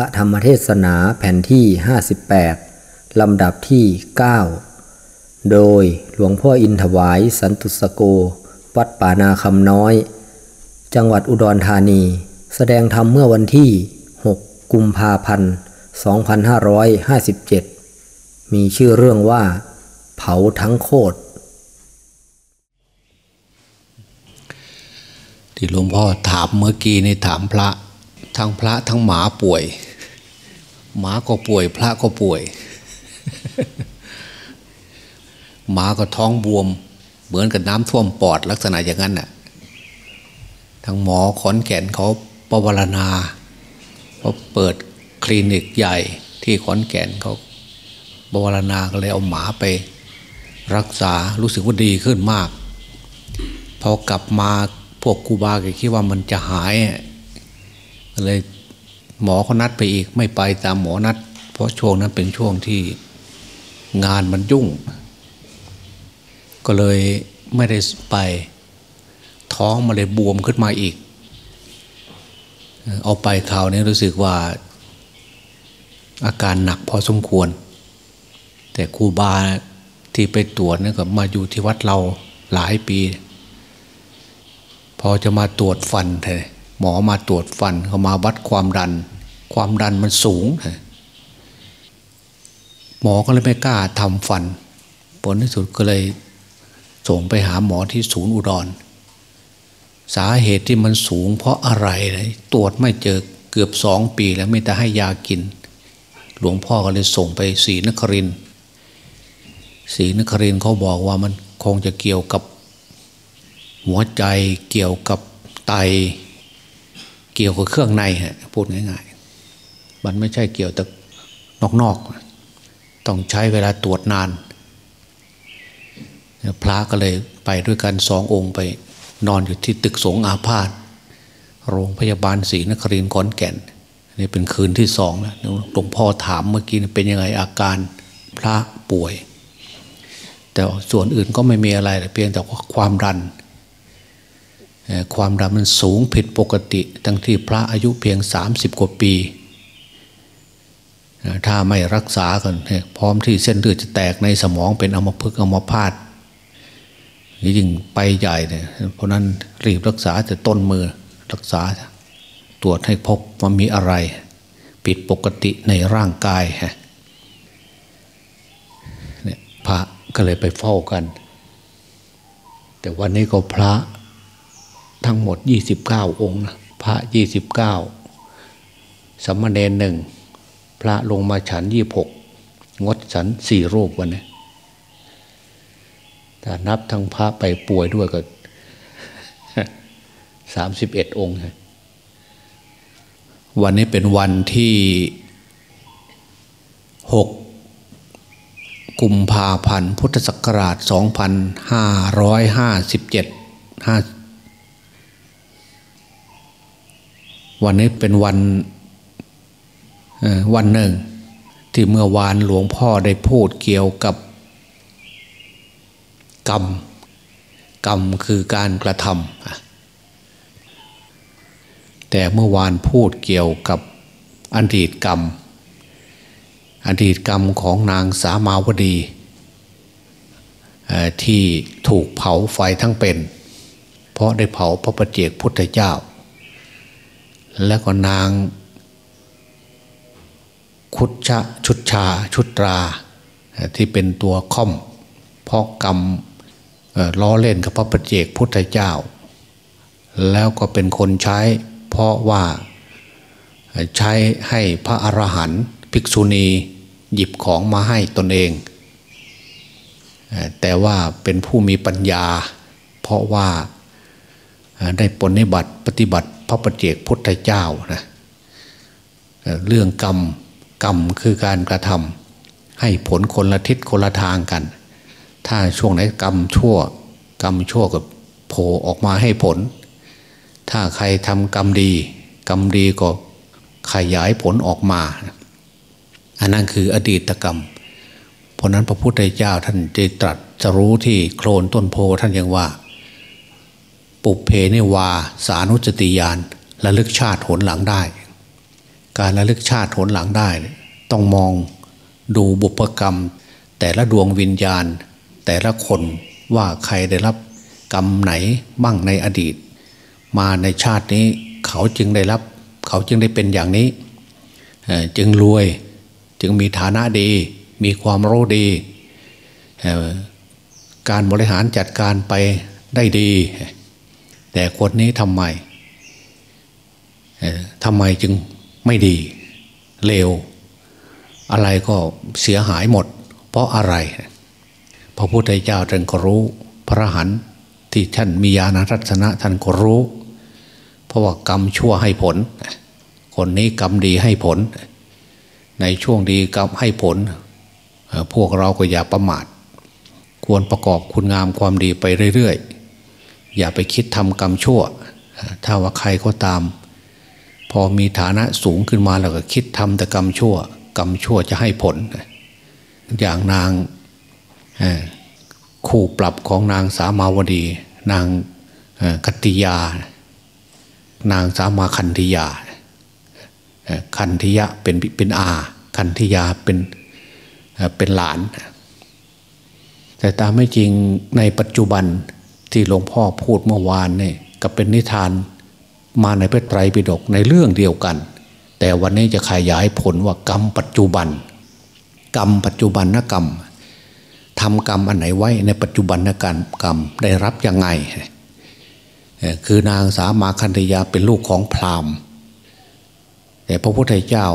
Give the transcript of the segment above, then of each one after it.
ระธรรมเทศนาแผ่นที่ 58 ลำดับที่ 9 โดยหลวงพ่ออินถวายสันตุสโก วัดป่านาคำน้อย จังหวัดอุดรธานี แสดงธรรมเมื่อวันที่ 6 กุมภาพันธ์ 2557 มีชื่อเรื่องว่า เผาทั้งโคตรที่หลวงพ่อถามเมื่อกี้นี่ถามพระทั้งพระทั้งหมาป่วย หมาก็ป่วย พระก็ป่วย หมาก็ท้องบวม เหมือนกับน้ำท่วมปอดลักษณะอย่างนั้นน่ะทั้งหมอขอนแก่นเขาปวารณาเขาเปิดคลินิกใหญ่ที่ขอนแก่นเขาปวารณาก็เลยเอาหมาไป รักษารู้สึกว่าดีขึ้นมาก พอกลับมาพวกครูบาก็คิดว่ามันจะหายก็เลย หมอเขานัดไปอีกไม่ไปตามหมอนัด เพราะช่วงนั้นเป็นช่วงที่งานมันยุ่ง ก็เลยไม่ได้ไปท้องมาเลยบวมขึ้นมาอีก เอาไปคราวนี้รู้สึกว่าอาการหนักพอสมควร แต่ครูบาที่ไปตรวจนี่ก็มาอยู่ที่วัดเราหลายปี พอจะมาตรวจฟันเถอ หมอมาตรวจฟันเขามาวัดความดัน ความดันมันสูง หมอก็เลยไม่กล้าทำฟัน ผลที่สุดก็เลยส่งไปหาหมอที่ศูนย์อุดร สาเหตุที่มันสูง เพราะอะไรเลยตรวจไม่เจอเกือบสองปีแล้วไม่แต่ให้ยากิน หลวงพ่อก็เลยส่งไปศรีนครินศรีนครินเขาบอกว่ามันคงจะเกี่ยวกับหัวใจเกี่ยวกับไต เกี่ยวกับเครื่องในฮะพูดง่ายๆ มันไม่ใช่เกี่ยวแต่นอกๆ ต้องใช้เวลาตรวจนาน พระก็เลยไปด้วยกันสององค์ไป นอนอยู่ที่ตึกสงอาพาธโรงพยาบาลศรีนครินทร์ขอนแก่นนี่เป็นคืนที่สองแล้วหลวงพ่อถามเมื่อกี้เป็นยังไงอาการพระป่วย แต่ส่วนอื่นก็ไม่มีอะไรเพียงแต่ความดัน ความดันมันสูงผิดปกติทั้งที่พระอายุเพียง 30 กว่าปี ถ้าไม่รักษากันพร้อมที่เส้นเลือดจะแตกในสมองเป็นอมพฤกอมพาตนี่ยิ่งไปใหญ่เนี่ยเพราะนั้นรีบรักษาแต่ต้นมือรักษา ตรวจให้พบว่ามีอะไร ผิดปกติในร่างกายฮะเนี่ยพระก็เลยไปเฝ้ากัน แต่วันนี้ก็พระ ทั้งหมด 29 องค์นะพระ 29สัมมาเนนหนึ่งพระลงมาฉัน26งดฉันสี่รูปวันนี้ถ้านับทั้งพระไปป่วยด้วยก็31องค์ วันนี้เป็นวันที่6กุมภาพันธ์พุทธศักราช2557 วันนี้เป็นวันวันหนึ่ง ที่เมื่อวานหลวงพ่อได้พูดเกี่ยวกับกรรม กรรมคือการกระทำแต่เมื่อวานพูดเกี่ยวกับอดีตกรรม อดีตกรรมของนางสามาวดี ที่ถูกเผาไฟทั้งเป็น เพราะได้เผาพระประเจกพุทธเจ้า และก็นางคุชชะชุดชาชุดราที่เป็นตัวค่อมเพราะกรรมล้อเล่นกับพระประเจกพุทธเจ้า แล้วก็เป็นคนใช้เพราะว่าใช้ให้พระอรหันต์ภิกษุณีหยิบของมาให้ตนเอง แต่ว่าเป็นผู้มีปัญญา เพราะว่าได้ปฏิบัติปฏิบัติ พระประเจกพุทธเจ้านะเรื่องกรรมกรรมคือการกระทำให้ผลคนละทิศคนละทางกัน ถ้าช่วงไหนกรรมชั่ว กรรมชั่วก็โผล่ออกมาให้ผล ถ้าใครทำกรรมดี กรรมดีก็ขยายผลออกมา อันนั้นคืออดีตกรรม เพราะนั้นพระพุทธเจ้าท่านจะตรัสจะรู้ที่โคลนต้นโพท่านยังว่า ปุเพนิวาสานุจติยานระลึกชาติผลหลังได้ การระลึกชาติผลหลังได้ ต้องมองดูบุพกรรม แต่ละดวงวิญญาณ แต่ละคนว่าใครได้รับกรรมไหนบ้างในอดีต มาในชาตินี้เขาจึงได้รับ เขาจึงได้เป็นอย่างนี้ จึงรวยจึงมีฐานะดี มีความรู้ดี การบริหารจัดการไปได้ดี แต่คนนี้ทำไมทำไมจึงไม่ดีเลวอะไรก็เสียหายหมด เพราะอะไร พระพุทธเจ้าท่านก็รู้ พระหันที่ท่านมีญาณรัตนะท่านก็รู้ เพราะว่ากรรมชั่วให้ผล คนนี้กรรมดีให้ผล ในช่วงดีกรรมให้ผล พวกเราก็อย่าประมาท ควรประกอบคุณงามความดีไปเรื่อยๆ อย่าไปคิดทำกรรมชั่ว ถ้าว่าใครก็ตาม พอมีฐานะสูงขึ้นมาแล้วก็คิดทำแต่กรรมชั่ว กรรมชั่วจะให้ผล อย่างนางคู่ปรับของนางสามาวดี นางคัตติยา นางสามาคันธิยา คันธิยะเป็นเป็นอา คันธิยาเป็นเป็นหลาน แต่ตามไม่จริงในปัจจุบัน ที่หลวงพ่อพูดเมื่อวานนี่ก็เป็นนิทานมาในพระไตรปิฎกในเรื่องเดียวกัน แต่วันนี้จะขยายผลว่ากรรมปัจจุบัน กรรมปัจจุบันนกรรมทำกรรมอันไหนไว้ในปัจจุบันการกรรมได้รับยังไง คือนางสามาคันธยาเป็นลูกของพราหมณ์ แต่พระพุทธเจ้า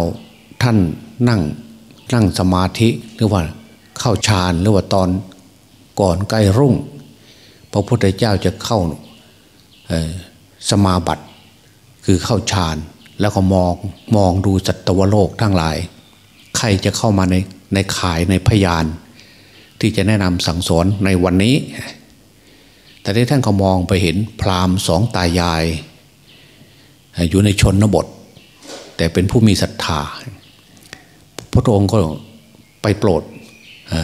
ท่านนั่งนั่งสมาธิหรือว่าเข้าฌานหรือว่าตอนก่อนใกล้รุ่ง พระพุทธเจ้าจะเข้าสมาบัติคือเข้าฌานแล้วก็มองมองดูจัตวโลกทั้งหลาย ใครจะเข้ามาในในขายในพยาน ที่จะแนะนำสั่งสอนในวันนี้ แต่ที่ท่านก็มองไปเห็นพราหมณ์สองตายาย อยู่ในชนบท แต่เป็นผู้มีศรัทธา พระองค์ก็ไปโปรด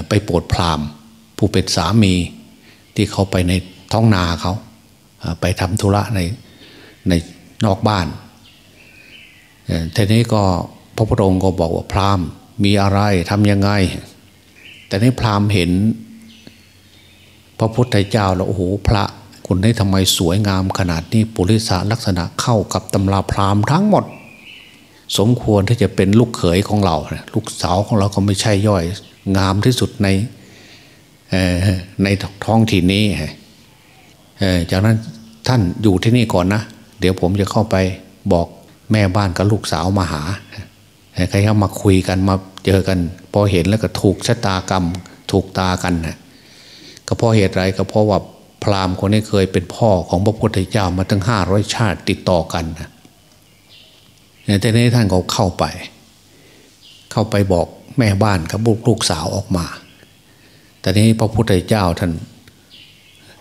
ไปโปรดพราหมณ์ ผู้เป็นสามี ที่เขาไปในท้องนาเขาไปทำธุระในในนอกบ้านทีนี้ก็พระพุทธองค์ก็บอกว่าพราหมณ์มีอะไรทำยังไง แต่ในพราหมณ์เห็น พระพุทธเจ้าแล้วโอ้โหพระคนนี้ทำไมสวยงามขนาดนี้ปุริสาลักษณะเข้ากับตำราพราหมณ์ทั้งหมด สมควรที่จะเป็นลูกเขยของเรา ลูกสาวของเราก็ไม่ใช่ย่อย งามที่สุดใน ในท้องถิ่นนี้จากนั้นท่านอยู่ที่นี่ก่อนนะ เดี๋ยวผมจะเข้าไปบอกแม่บ้านกับลูกสาวมาหาใครเข้ามาคุยกันมาเจอกัน พอเห็นแล้วก็ถูกชะตากรรม ถูกตากันนะก็เพราะเหตุไรก็เพราะว่าพราหมณ์คนนี้เคยเป็นพ่อของพระพุทธเจ้ามาตั้งห้าร้อยชาติติดต่อกันนะแต่นี้ท่านก็เข้าไป เข้าไปบอกแม่บ้านกับลูกสาวออกมา แต่นี้พระพุทธเจ้าท่าน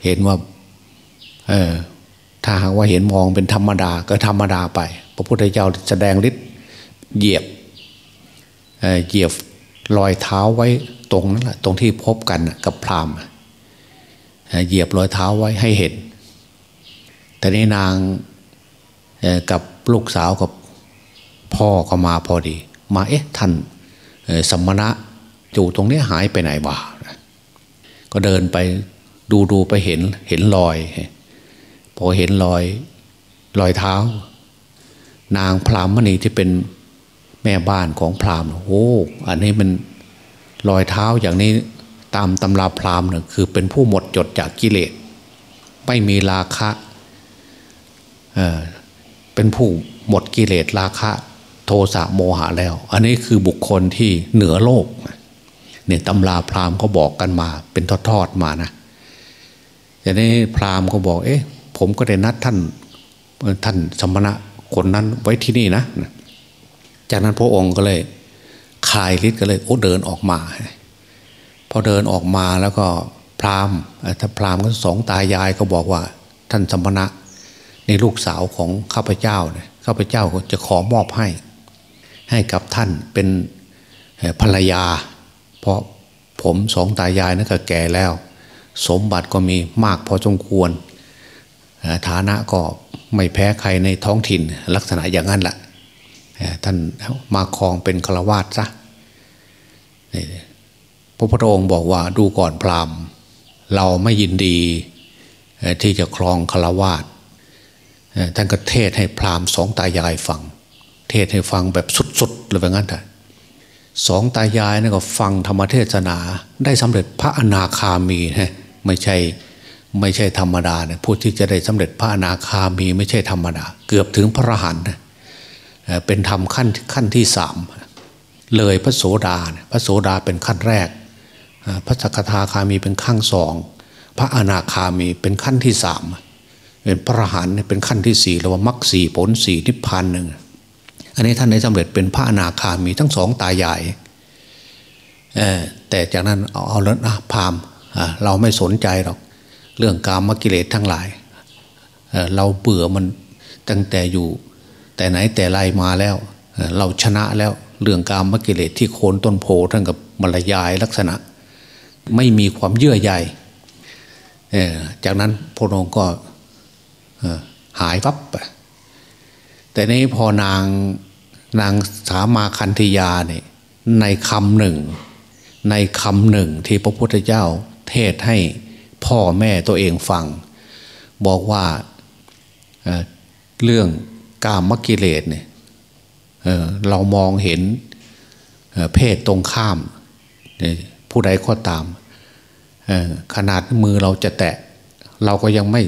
เห็นว่า เออถ้าหากว่าเห็นมองเป็นธรรมดาก็ธรรมดาไป พระพุทธเจ้าแสดงฤทธิ์เหยียบเหยียบรอยเท้าไว้ตรงนั้นแหละตรงที่พบกันกับพรามเหยียบรอยเท้าไว้ให้เห็น แต่นี้นางกับลูกสาวกับพ่อก็มาพอดี มาเอ๊ะท่านสมณะอยู่ตรงนี้หายไปไหนวะ ก็เดินไปดูดูไปเห็นเห็นรอย พอเห็นรอยรอยเท้า นางพรามมณีที่เป็นแม่บ้านของพรามโอ้อันนี้มันรอยเท้าอย่างนี้ตามตำราพรามเนี่ยคือเป็นผู้หมดจดจากกิเลส ไม่มีราคะเออเป็นผู้หมดกิเลสราคะ โทสะโมหะแล้ว อันนี้คือบุคคลที่เหนือโลก เนี่ยตำราพราหมณ์เขาบอกกันมา เป็นทอดๆมานะแต่างนี้พราหมณ์เขาบอก เอ๊ะ ผมก็ได้นัดท่านท่านสมณะคนนั้นไว้ที่นี่นะ จากนั้นพระองค์ก็เลยคลายฤทธิ์ก็เลยโอ้เดินออกมา พอเดินออกมาแล้วก็พราหมณ์ถ้าพราหมณ์ก็สองตายายก็บอกว่า ท่านสมณะในลูกสาวของข้าพเจ้าเนี่ยข้าพเจ้าจะขอมอบให้ ให้กับท่านเป็นภรรยา เพราะผมสองตายายนั่นก็แก่แล้ว สมบัติก็มีมากพอสมควร ฐานะก็ไม่แพ้ใครในท้องถิ่นลักษณะอย่างนั้นแหละท่านมาครองเป็นฆราวาสซะพระพุทธองค์บอกว่าดูก่อนพราหมณ์ เราไม่ยินดีที่จะครองฆราวาสท่านก็เทศให้พราหมณ์สองตายายฟัง เทศให้ฟังแบบสุดๆเลยแบบนั้นแต่ สองตายายนี่ก็ฟังธรรมเทศนา ได้สำเร็จพระอนาคามีนะไม่ใช่ไม่ใช่ธรรมดาเนี่ยผู้ที่จะได้สำเร็จพระอนาคามีไม่ใช่ธรรมดา เกือบถึงพระอรหันต์เป็นธรรมขั้นขั้นที่สามเลยพระโสดาพระโสดาเป็นขั้นแรก พระสกทาคามีเป็นขั้นสองพระอนาคามีเป็นขั้นที่สามเป็นพระอรหันต์เป็นขั้นที่สี่เรียกว่ามรรคสี่ผลสี่นิพพานหนึ่ง อันนี้ท่านได้สำเร็จเป็นพระอนาคามีทั้งสองตายายแต่จากนั้นเอาเอาแล้วนะพามเราไม่สนใจหรอก เรื่องกามกิเลสทั้งหลายเเราเบื่อมันตั้งแต่อยู่ แต่ไหนแต่ไรมาแล้วเเราชนะแล้วเรื่องกามกิเลสที่โคนต้นโพทั้งกับมรยายลักษณะ ไม่มีความเยื่อใยจากนั้นพระองค์ก็หายวับแต่นี้พอนาง นางสามาคันธยาเนี่ยในคำหนึ่ง ในคำหนึ่งที่พระพุทธเจ้าเทศให้พ่อแม่ตัวเองฟัง บอกว่าเเรื่องกามมกิเลสเนี่ยเเรามองเห็นเพศตรงข้าม ผู้ใดก็ตาม ขนาดมือเราจะแตะ เราก็ยังไม่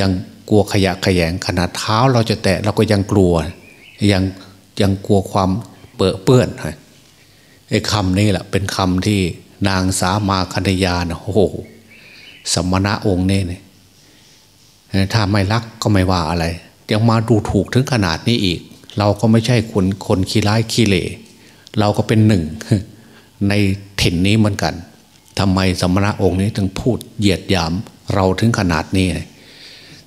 ยังกลัวขยะขยงขนาดเท้าเราจะแตะเราก็ยังกลัวยัง ยังกลัวความเปื้อเปื้อนไอ้คำนี้แหละเป็นคำที่นางสามาคัญยานะโอ้โหสมณะองค์นี่เนี่ยถ้าไม่รักก็ไม่ว่าอะไร ยังมาดูถูกถึงขนาดนี้อีก เราก็ไม่ใช่คนคนขี้ร้ายขี้เละเราก็เป็นหนึ่ง ในถิ่นนี้เหมือนกันทำไมสมณะองค์นี้ถึงพูดเหยียดหยามเราถึงขนาดนี้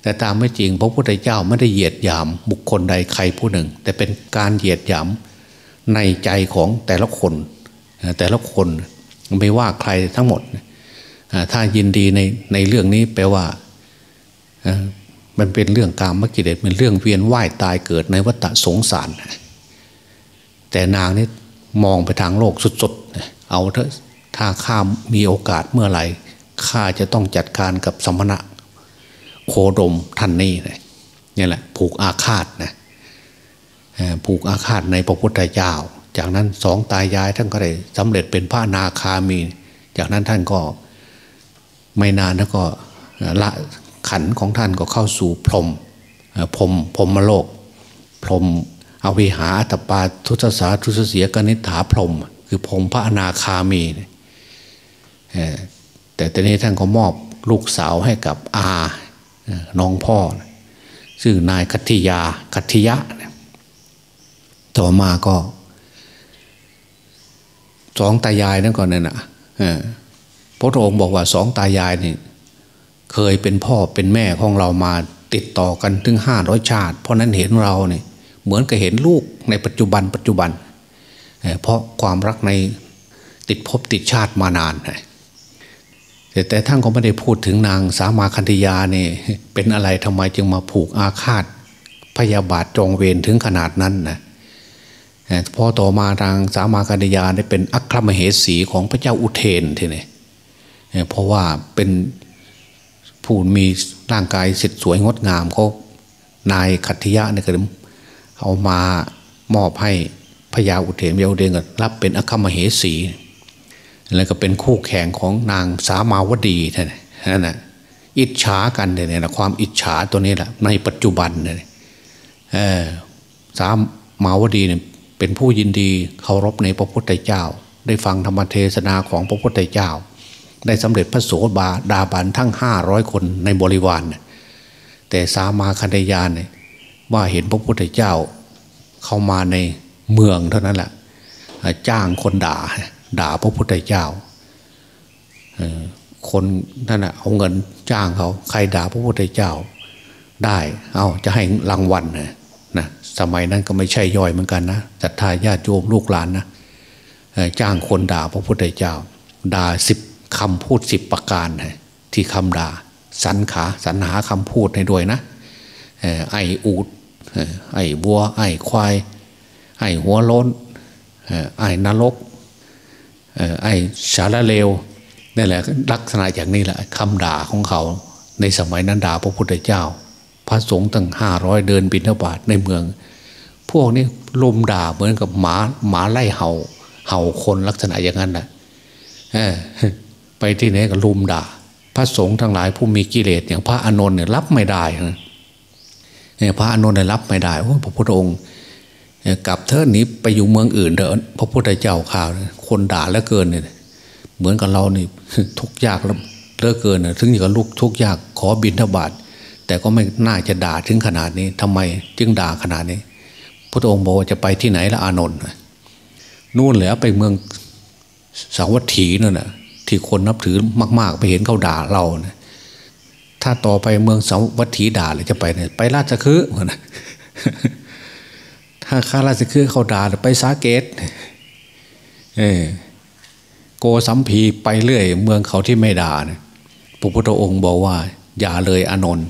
แต่ตามไม่จริงพระพุทธเจ้าไม่ได้เหยียดหยาม บุคคลใดใครผู้หนึ่ง แต่เป็นการเหยียดหยามในใจของแต่ละคน แต่ละคนไม่ว่าใครทั้งหมด ถ้ายินดีในในเรื่องนี้แปลว่ามันเป็นเรื่องกามกิเลสเป็นเรื่องเวียนว่ายตายเกิดในวัฏสงสาร แต่นางนี่มองไปทางโลกสุดๆ เอาเถอะถ้าข้ามีโอกาสเมื่อไหร่ข้าจะต้องจัดการกับสมณะ โคดมท่านนี้นี่แหละผูกอาฆาตนะผูกอาฆาตในพระพุทธเจ้า จากนั้นสองตายายท่านก็ได้สำเร็จเป็นพระนาคามี จากนั้นท่านก็ไม่นานแล้วก็ละขันของท่านก็เข้าสู่พรมพรมพรมโลก พรมอวิหาอัตปาทุตสาทุสเสียกนิฐาพรม คือพรมพระอนาคามีแต่ตอนนี้ท่านก็มอบลูกสาวให้กับอา น้องพ่อซึ่งนายคัติยาคัติยะ ต่อมาก็สองตายายนั่นก่อนนั่นนะพระองค์บอกว่าสองตายายนี่เคยเป็นพ่อเป็นแม่ของเรามาติดต่อกันถึงห้าร้อยชาติ เพราะนั้นเห็นเราเนี่ยเหมือนกับเห็นลูกในปัจจุบันปัจจุบัน เพราะความรักในติดภพติดชาติมานาน แต่แต่ท่านก็ไม่ได้พูดถึงนางสามาคันธยาเนี่ยเป็นอะไรทำไมจึงมาผูกอาฆาตพยาบาทจองเวรถึงขนาดนั้นนะพอต่อมาทางสามาคันธยาได้เป็นอัครมเหสีของพระเจ้าอุเทนทีนี้เพราะว่าเป็นผู้มีร่างกายสิทธิ์สวยงดงามเขานายขัตติยะเนี่ยก็เอามามอบให้พญาอุเทนพญาอุเทนก็รับเป็นอัครมเหสี แล้วก็เป็นคู่แข่งของนางสามาวดีนั่นแหละอิจฉากันเนี่ยนะความอิจฉาตัวนี้แหละในปัจจุบันเนี่ยสามาวดีเนี่ยเป็นผู้ยินดีเคารพในพระพุทธเจ้า ได้ฟังธรรมเทศนาของพระพุทธเจ้า ได้สำเร็จพระโสบาดาบันทั้งห้าร้อยคนในบริวารแต่สามาคันยานเนี่ยว่าเห็นพระพุทธเจ้าเข้ามาในเมืองเท่านั้นแหละจ้างคนด่า ด่าพระพุทธเจ้าคนนั่นแหะเอาเงินจ้างเขา ใครด่าพระพุทธเจ้า ได้ เอาจะให้รางวัลนะนะสมัยนั้นก็ไม่ใช่ย่อยเหมือนกันนะศรัทธาญาติโยมลูกหลานนะจ้างคนด่าพระพุทธเจ้า ด่าสิบคำพูดสิบประการที่คำด่าสรรขาสรรหาคำพูดให้ด้วยนะไออูดไอบัว ไอควาย ไอหัวโล้นไอนรก ไอ้สารเลวนี่แหละลักษณะอย่างนี้แหละคำด่าของเขา ในสมัยนั้นด่าพระพุทธเจ้า พระสงฆ์ตั้งห้าร้อยเดินบินทบาทในเมือง พวกนี้ลมด่าเหมือนกับหมาหมาไล่เห่า เห่าคนลักษณะอย่างนั้นแหละไปที่ไหนก็ลุมด่า พระสงฆ์ทั้งหลายผู้มีกิเลสอย่างพระอานนท์เนี่ยรับไม่ได้นะพระอานนท์เนี่ยรับไม่ได้โอ้พระพุทธองค์ กลับเธอหนีไปอยู่เมืองอื่นเถอะพระพุทธเจ้าข่าว คนด่าแล้วเกินเนี่ยเหมือนกับเรานี่ทุกยากแล้วเลิกเกินถึงอย่างลูกทุกยากขอบินทบาทแต่ก็ไม่น่าจะด่าถึงขนาดนี้ทำไมจึงด่าขนาดนี้ พระองค์บอกว่าจะไปที่ไหนละอานนท์นู่นแหละไปเมืองสาวัตถีนั่นน่ะที่คนนับถือมาก ๆ ไปเห็นเขาด่าเรานะถ้าต่อไปเมืองสาวัตถีด่าเลยจะไปเนี่ยไปราชคฤห์นะ ถ้าข้าราชคฤห์เขาด่าไปสาเกตเออโกสัมพีไปเรื่อย เมืองเขาที่ไม่ด่านพระพุทธองค์บอกว่า อย่าเลยอนนท์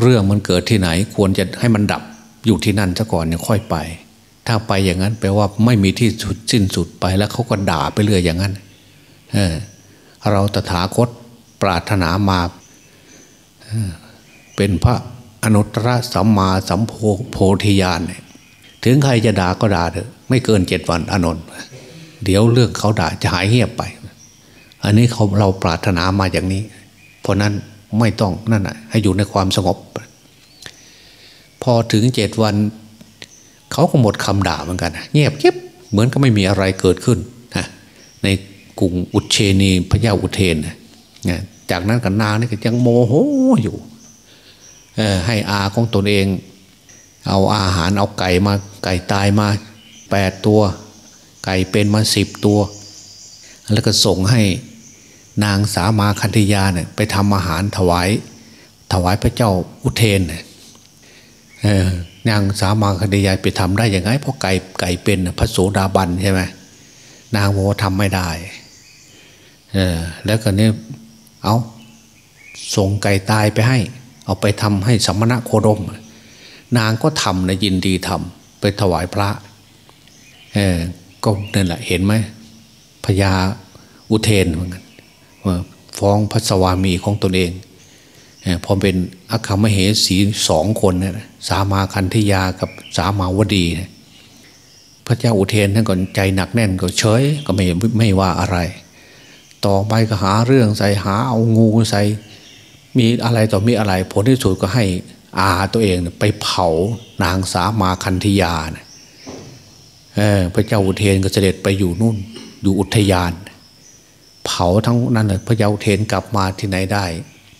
เรื่องมันเกิดที่ไหน ควรจะให้มันดับอยู่ที่นั่นซะก่อนเนี่ยค่อยไป ถ้าไปอย่างนั้นแปลว่าไม่มีที่สุดสิ้นสุดไปแล้วเขาก็ด่าไปเรื่อยอย่างนั้นเเราตถาคตปรารถนามาเป็นพระอนุตตรสัมมาสัมโพธิญาณ ถึงใครจะด่าก็ด่าเถอะไม่เกินเจ็ดวันอนนท์เดี๋ยวเรื่องเขาด่าจะหายเงียบไป อันนี้เขาเราปรารถนามาอย่างนี้ เพราะนั้นไม่ต้องนั่นแหะให้อยู่ในความสงบ พอถึงเจ็ดวันเขาก็หมดคำด่าเหมือนกันเงียบเก็บเหมือนก็ไม่มีอะไรเกิดขึ้นนะในกรุงอุเชนีพระเจ้าอุเทนนะจากนั้นกับนางนี่ก็ยังโมโหอยู่ให้อาของตนเอง เอาอาหารเอาไก่มาไก่ตายมาแปดตัว ไก่เป็นมาสิบตัว แล้วก็ส่งให้นางสามาคันธยาเนี่ยไปทำอาหารถวาย ถวายพระเจ้าอุเทนนางสามาคันธยาไปทำได้ยังไง เพราะไก่ไก่เป็นพระโสดาบันใช่ไหมนางโมทำไม่ได้แล้วก็เนี่ยเอาส่งไก่ตายไปให้ เอาไปทำให้สมณะโคดม นางก็ทำนะยินดีทำไปถวายพระเออก็นั่นแหละเห็นไหมพญาอุเทนเหมือนกันฟ้องพระสวามีของตนเองพอเป็นอัคคมเหสีสองคนนี่ยสามาคันธยากับสามาวดีพระเจ้าอุเทนท่านก็ใจหนักแน่นก็เฉยก็ไม่ไม่ว่าอะไร ต่อไปก็หาเรื่องใส่หาเอางูใส่มีอะไรต่อมีอะไรผลที่สุดก็ให้ อาตัวเองไปเผานางสามาคันธยานะพระเจ้าอุเทนก็เสด็จไปอยู่นู่น อยู่อุทยาน เผาทั้งนั้นเลยพระเจ้าอุเทนกลับมาที่ไหนได้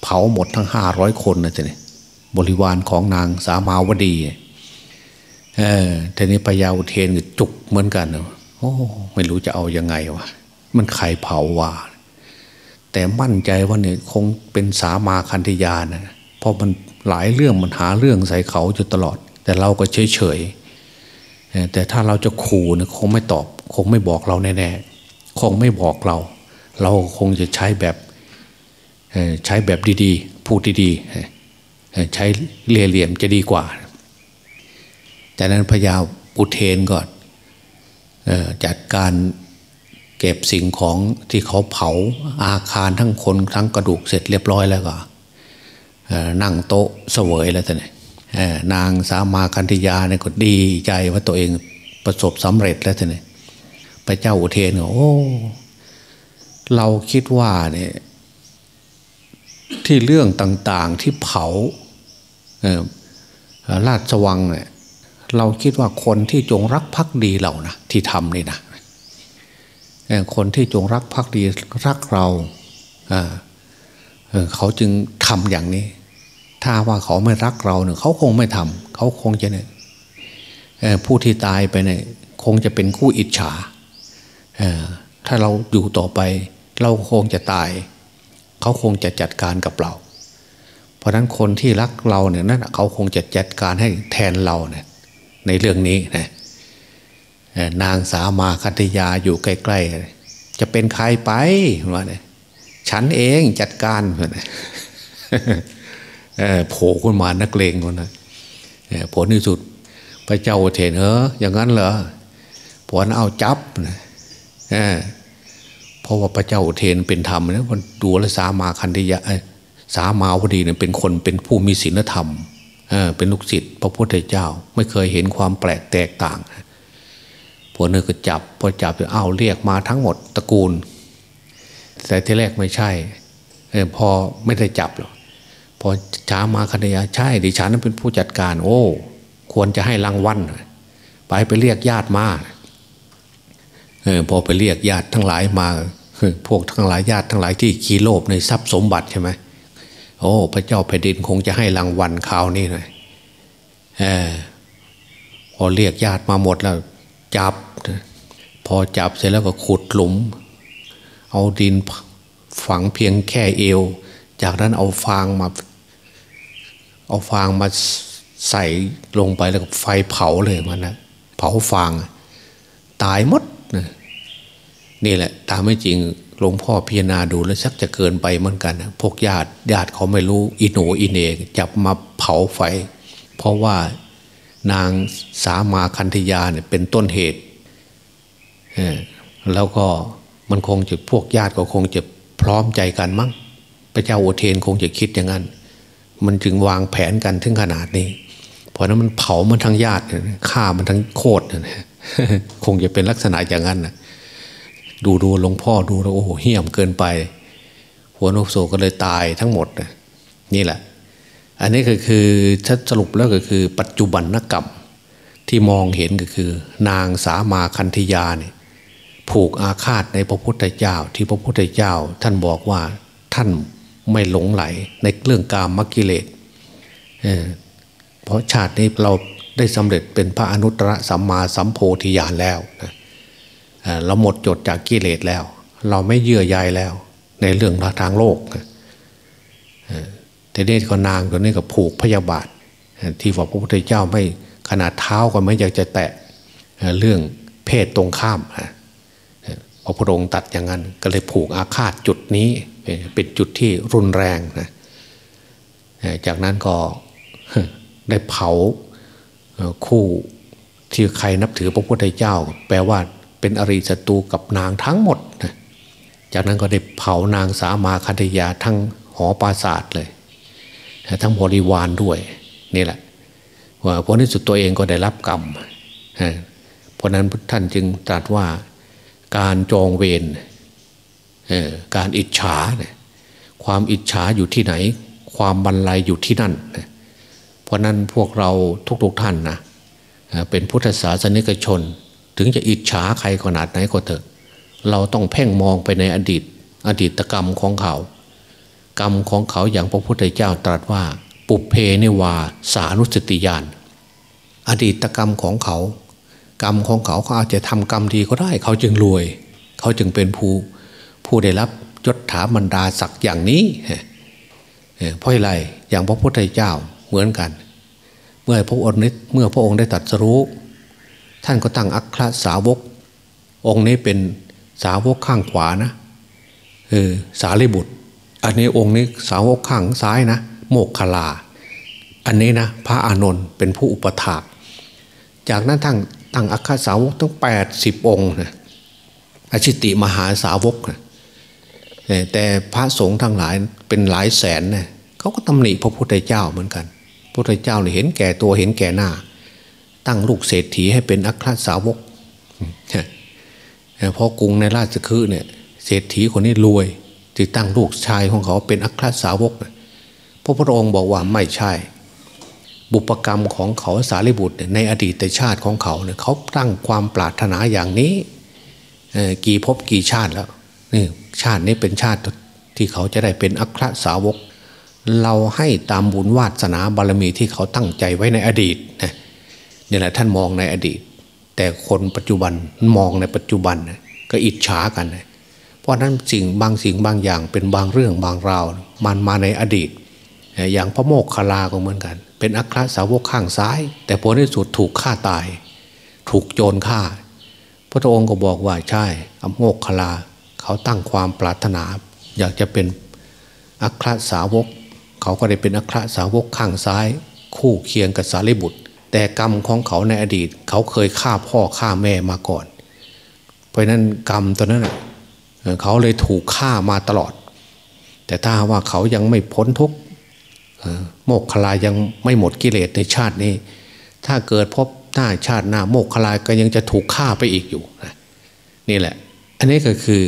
เผาหมดทั้งห้าร้อยคนนะจ๊ะเนี่ยบริวารของนางสามาวดีเออทีนี้พระยาอุเทนก็จุกเหมือนกันโอ้ไม่รู้จะเอายังไงวะมันใครเผาวะแต่มั่นใจว่าเนี่ยคงเป็นสามาคันธยานะเพราะมัน หลายเรื่องมันหาเรื่องใส่เขาอยู่ตลอด แต่เราก็เฉยเฉยแต่ถ้าเราจะขู่นะคงไม่ตอบ คงไม่บอกเราแน่ๆคงไม่บอกเรา เราคงจะใช้แบบใช้แบบดีๆ พูดดีๆ ใช้เลี่ยเหลี่ยมจะดีกว่าจากนั้นพญาอุเทนก่อนจัดการเก็บสิ่งของที่เขาเผาอาคารทั้งคนทั้งกระดูกเสร็จเรียบร้อยแล้วก็ นั่งโต๊ะเสวยแล้วท่านนางสามาคันธยาเนี่ยก็ดีใจว่าตัวเองประสบสำเร็จแล้วท่านพระเจ้าอุเทนก็โอ้ เราคิดว่าเนี่ยที่เรื่องต่าง ๆที่เผาราชวังเนี่ยเราคิดว่าคนที่จงรักภักดีเรานะที่ทำนี่นะคนที่จงรักภักดีรักเรา เขาจึงทำอย่างนี้ ถ้าว่าเขาไม่รักเราเนี่ยเขาคงไม่ทำเขาคงจะเนี่ยผู้ที่ตายไปเนี่ยคงจะเป็นคู่อิจฉาถ้าเราอยู่ต่อไป เราคงจะตาย เขาคงจะจัดการกับเรา เพราะนั้นคนที่รักเราเนี่ยนั่นเขาคงจะจัดการให้แทนเราเนี่ยในเรื่องนี้นะนางสามาคัตยาอยู่ใกล้ๆ จะเป็นใครไปว่าเนี่ยฉันเองจัดการเนี่ย โผล่ขึ้นมานักเลงคนนะผลที่สุดพระเจ้าเทนเอออย่างนั้นเหรอผัวนั้นเอาจับนะเพราะว่าพระเจ้าเทนเป็นธรรมนะมันดูแลสามาคันธยะสามาวดีเนี่ยเป็นคนเป็นผู้มีศีลธรรมเป็นลูกศิษย์พระพุทธเจ้า ไม่เคยเห็นความแปลกแตกต่างผัวเนื้อก็จับพอจับเอาเรียกมาทั้งหมดตระกูล แต่ที่แรกไม่ใช่พอไม่ได้จับหรอก พอช้ามาคณยาใช่ดิฉันนั้นเป็นผู้จัดการ โอ้ ควรจะให้รางวัลไปไปเรียกญาติมาออพอไปเรียกญาติทั้งหลายมาพวกทั้งหลายญาติทั้งหลายที่ขี้โลภในทรัพย์สมบัติใช่ไหมโอ้พระเจ้าแผ่นดินคงจะให้รางวัลข่าวนี้หน่อยอพอเรียกญาติมาหมดแล้ว จับ พอจับเสร็จแล้วก็ขุดหลุม เอาดินฝังเพียงแค่เอว จากนั้นเอาฟางมา เอาฟางมาใส่ลงไปแล้วก็ไฟเผาเลยมันนะเผาฟาง ตายมดนี่แหละ ตามไม่จริงหลวงพ่อพิจารณาดูแล้วชักจะเกินไปเหมือนกันนะพวกญาติญาติเขาไม่รู้อิโนอินเนกจับมาเผาไฟ เพราะว่านางสามาคันธยาเนี่ยเป็นต้นเหตุแล้วก็มันคงจะพวกญาติก็คงจะพร้อมใจกันมั้งพระเจ้าโอเทนคงจะคิดอย่างนั้น มันจึงวางแผนกันถึงขนาดนี้ เพราะนั้นมันเผามันทั้งญาติฆ่ามันทั้งโคตรคงจะเป็นลักษณะอย่างนั้นนะดูดูหลวงพ่อดูแล้วโอ้โหเหี้ยมเกินไป หัวนกโศก็เลยตายทั้งหมดนะนี่แหละ อันนี้ก็คือถ้าสรุปแล้วก็คือ ปัจจุบันนกรรมที่มองเห็นก็คือ นางสามาคันธยาเนี่ยผูกอาฆาตในพระพุทธเจ้า ที่พระพุทธเจ้า ท่านบอกว่าท่าน ไม่หลงไหลในเรื่องกามมกิเลสเพราะชาตินี้เราได้สำเร็จเป็นพระอนุตตรสัมมาสัมโพธิญาณแล้วนะเราหมดจดจากกิเลสแล้ว เราไม่เยื่อใยแล้ว ในเรื่องทางโลกแต่นี้ก็นางตัวนี้ก็ผูกพยาบาท ที่ว่าพระพุทธเจ้าไม่ขนาดเท้าก็ไม่อยากจะแตะเรื่องเพศตรงข้ามพระพุทธองค์ตัดอย่างนั้นก็เลยผูกอาฆาตจุดนี้ เป็นจุดที่รุนแรงนะจากนั้นก็ได้เผาคู่ที่ใครนับถือพระพุทธเจ้า แปลว่าเป็นอริศัตรูกับนางทั้งหมดนะจากนั้นก็ได้เผานางสามาคันธยาทั้งหอปราศาสตร์เลย ทั้งบริวารด้วยนี่แหละว่าผลที่สุดตัวเองก็ได้รับกรรมเพราะนั้นท่านจึงตรัสว่าการจองเวร การอิจฉาเนี่ยความอิจฉาอยู่ที่ไหน ความบรรลัยอยู่ที่นั่น เพราะนั้นพวกเราทุกๆทท่านนะเป็นพุทธศาสนิกชน ถึงจะอิจฉาใครขนาดไหนก็เถอะ เราต้องเพ่งมองไปในอดีต อดีตกรรมของเขา กรรมของเขาอย่างพระพุทธเจ้าตรัสว่า ปุเพเนวาสานุสติยาน อดีตกรรมของเขา กรรมของเขาเขาอาจจะทำกรรมดีก็ได้ เขาจึงรวย เขาจึงเป็นผู้ ผู้ได้รับยศถาบรรดาศักดิ์อย่างนี้เพราะอะไรอย่างพระพุทธเจ้าเหมือนกัน เมื่อพระองค์เมื่อพระองค์ได้ตรัสรู้ ท่านก็ตั้งอัครสาวก องค์นี้เป็นสาวกข้างขวานะเออสารีบุตร อันนี้องค์นี้สาวกข้างซ้ายนะ โมกขลา อันนี้นะพระอานนท์เป็นผู้อุปถาก จากนั้นทั้งตั้งอัครสาวกตั้งแปดสิบองค์นะอชิติมหาสาวกนะ แต่พระสงฆ์ทั้งหลายเป็นหลายแสนเนะเขาก็ตำหนิพระพุทธเจ้าเหมือนกัน พระพุทธเจ้าเห็นแก่ตัวเห็นแก่หน้า ตั้งลูกเศรษฐีให้เป็นอัครสาวกพราะกรุงในราชคฤห์เนี่ยเศรษฐีคนนี้รวยจึงตั้งลูกชายของเขาเป็นอัครสาวกพระพุทธองค์บอกว่าไม่ใช่ บุปกรรมของเขาสารีบุตรในอดีตชาติของเขาเนี่ยเขาตั้งความปรารถนาอย่างนี้กี่ภพกี่ชาติแล้วนี่ ชาตินี้เป็นชาติที่เขาจะได้เป็นอัครสาวก เราให้ตามบุญวาสนาบารมีที่เขาตั้งใจไว้ในอดีตนะนี่แหละท่านมองในอดีต แต่คนปัจจุบันมองในปัจจุบันก็อิจฉากัน เพราะนั้นสิ่งบางสิ่งบางอย่างเป็นบางเรื่องบางราวมันมาในอดีต อย่างพระโมกขลาก็เหมือนกัน เป็นอัครสาวกข้างซ้าย แต่ผลที่สุดถูกฆ่าตาย ถูกโจรฆ่า พระองค์ก็บอกว่าใช่อโมกขลา เขาตั้งความปรารถนา อยากจะเป็นอัครสาวก เขาก็ได้เป็นอัครสาวกข้างซ้าย คู่เคียงกับสารีบุตร แต่กรรมของเขาในอดีต เขาเคยฆ่าพ่อฆ่าแม่มาก่อน เพราะนั้นกรรมตัวนั้นเขาเลยถูกฆ่ามาตลอด แต่ถ้าว่าเขายังไม่พ้นทุกโมกขลายังไม่หมดกิเลสในชาตินี้ ถ้าเกิดพบหน้าชาติหน้าโมกขลาก็ยังจะถูกฆ่าไปอีกอยู่นี่แหละ อันนี้ก็คือ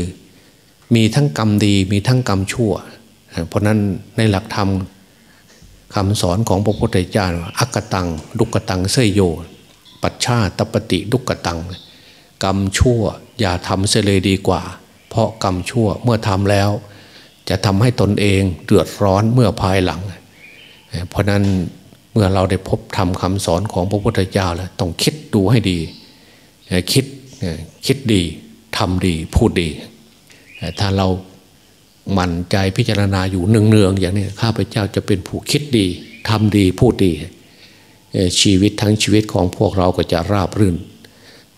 มีทั้งกรรมดีมีทั้งกรรมชั่ว เพราะนั้นในหลักธรรมคำสอนของพระพุทธเจ้าอักตังดุกตังเสยโย ปัจฉาตปฏิดุกตัง กรรมชั่วอย่าทำเสเลยดีกว่า เพราะกรรมชั่วเมื่อทำแล้ว จะทำให้ตนเองเดือดร้อนเมื่อภายหลัง เพราะนั้นเมื่อเราได้พบทำคำสอนของพระพุทธเจ้าแล้วต้องคิดดูให้ดี คิดคิดดีทำดีพูดดี ถ้าเราหมั่นใจพิจารณาอยู่เนืองๆอย่างนี้ข้าพเจ้าจะเป็นผู้คิดดีทำดีพูดดี ชีวิตทั้งชีวิตของพวกเราก็จะราบรื่น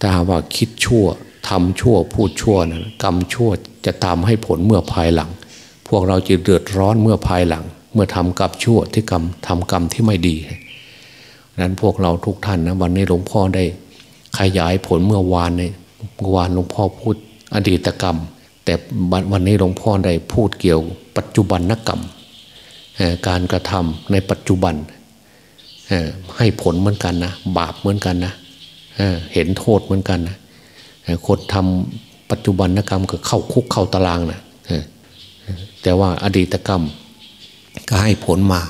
ถ้าว่าคิดชั่วทำชั่วพูดชั่วนะกรรมชั่วจะตามให้ผลเมื่อภายหลัง พวกเราจะเดือดร้อนเมื่อภายหลัง เมื่อทำกรรมชั่วที่กรรมทำกรรมที่ไม่ดีนั้นพวกเราทุกท่านนะวันนี้หลวงพ่อได้ขยายผลเมื่อวานในเมื่อวานหลวงพ่อพูดอดีตกรรม แต่วันนี้หลวงพ่อได้พูดเกี่ยว ปัจจุบันนกรรมการกระทำในปัจจุบันให้ผลเหมือนกันนะบาปเหมือนกันนะเห็นโทษเหมือนกันนะคนทำปัจจุบันนกรรมก็เข้าคุกเข้าตารางนะแต่ว่าอดีตกรรมก็ให้ผลมา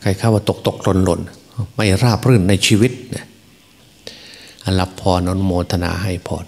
ใครเข้าว่าตกตกหล่นหล่นไม่ราบรื่นในชีวิตอันรับพรนนโมทนาให้พร